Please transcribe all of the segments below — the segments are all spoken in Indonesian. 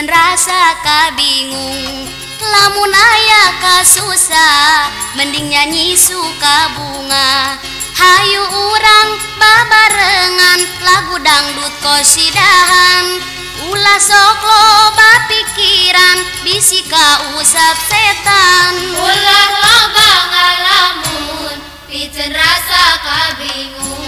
Pijen rasa ka bingung lamun aya ka susah mending nyanyi suka bunga. Hayu urang babarengan lagu dangdut kosidahan. Ulah sok loba pikiran bisika usap setan. Ulah loba ngalamun pijen rasa kabingung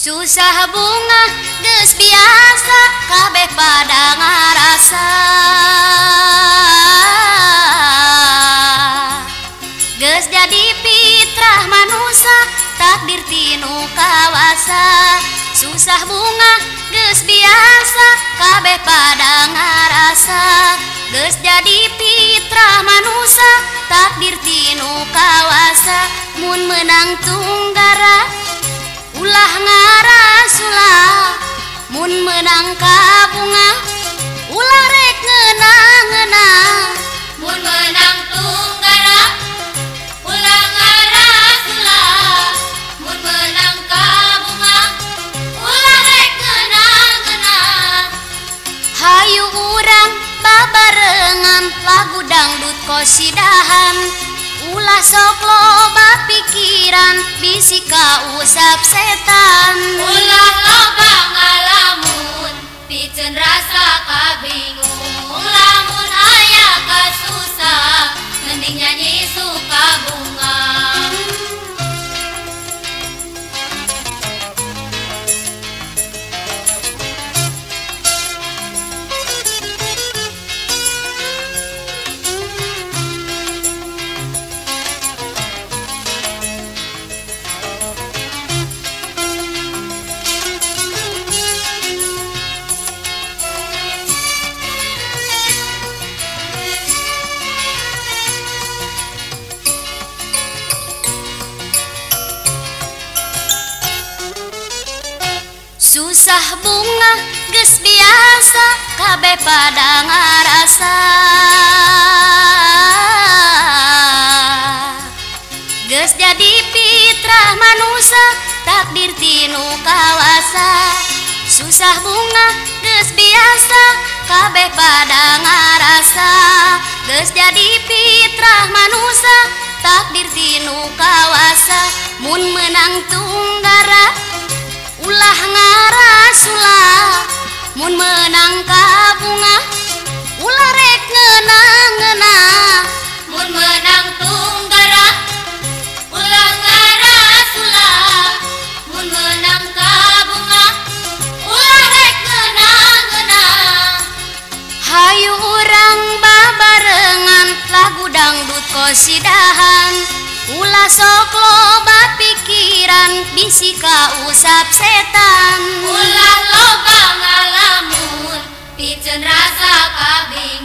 Susah bunga geus biasa kabeh pada ngarasa. Geus jadi fitrah manusia takdir tinu kawasa. Susah bunga geus biasa kabeh pada ngarasa. Geus jadi fitrah manusia takdir tinu kawasa. Mun menang tunggara ulah ngarasulah mun menang bunga. Ulah rek ngenang-ngenang mun menang ngarasulah mun bunga. Hayu urang babarengan lagu dangdut ulah sok loba pikiran bisika usap setan. Ulah loba Susah bunga geus biasa kabeh pada ngarasa. Geus jadi fitrah manusia takdir tinu kawasa. Susah bunga geus biasa kabeh pada ngarasa. Geus jadi fitrah manusia takdir tinu kawasa. Mun menang tunggara ngarasulah mun menang bunga ulah rek ngenang-ngenang. Mun menang tunggara ulah ngarasulah mun menang bunga ulah rek ngenang-ngenang. Hayu urang babarengan lagu dangdut kosidahan ulah sok si kausap setan. Ulah loba ngalamun pijen rasa kabeh.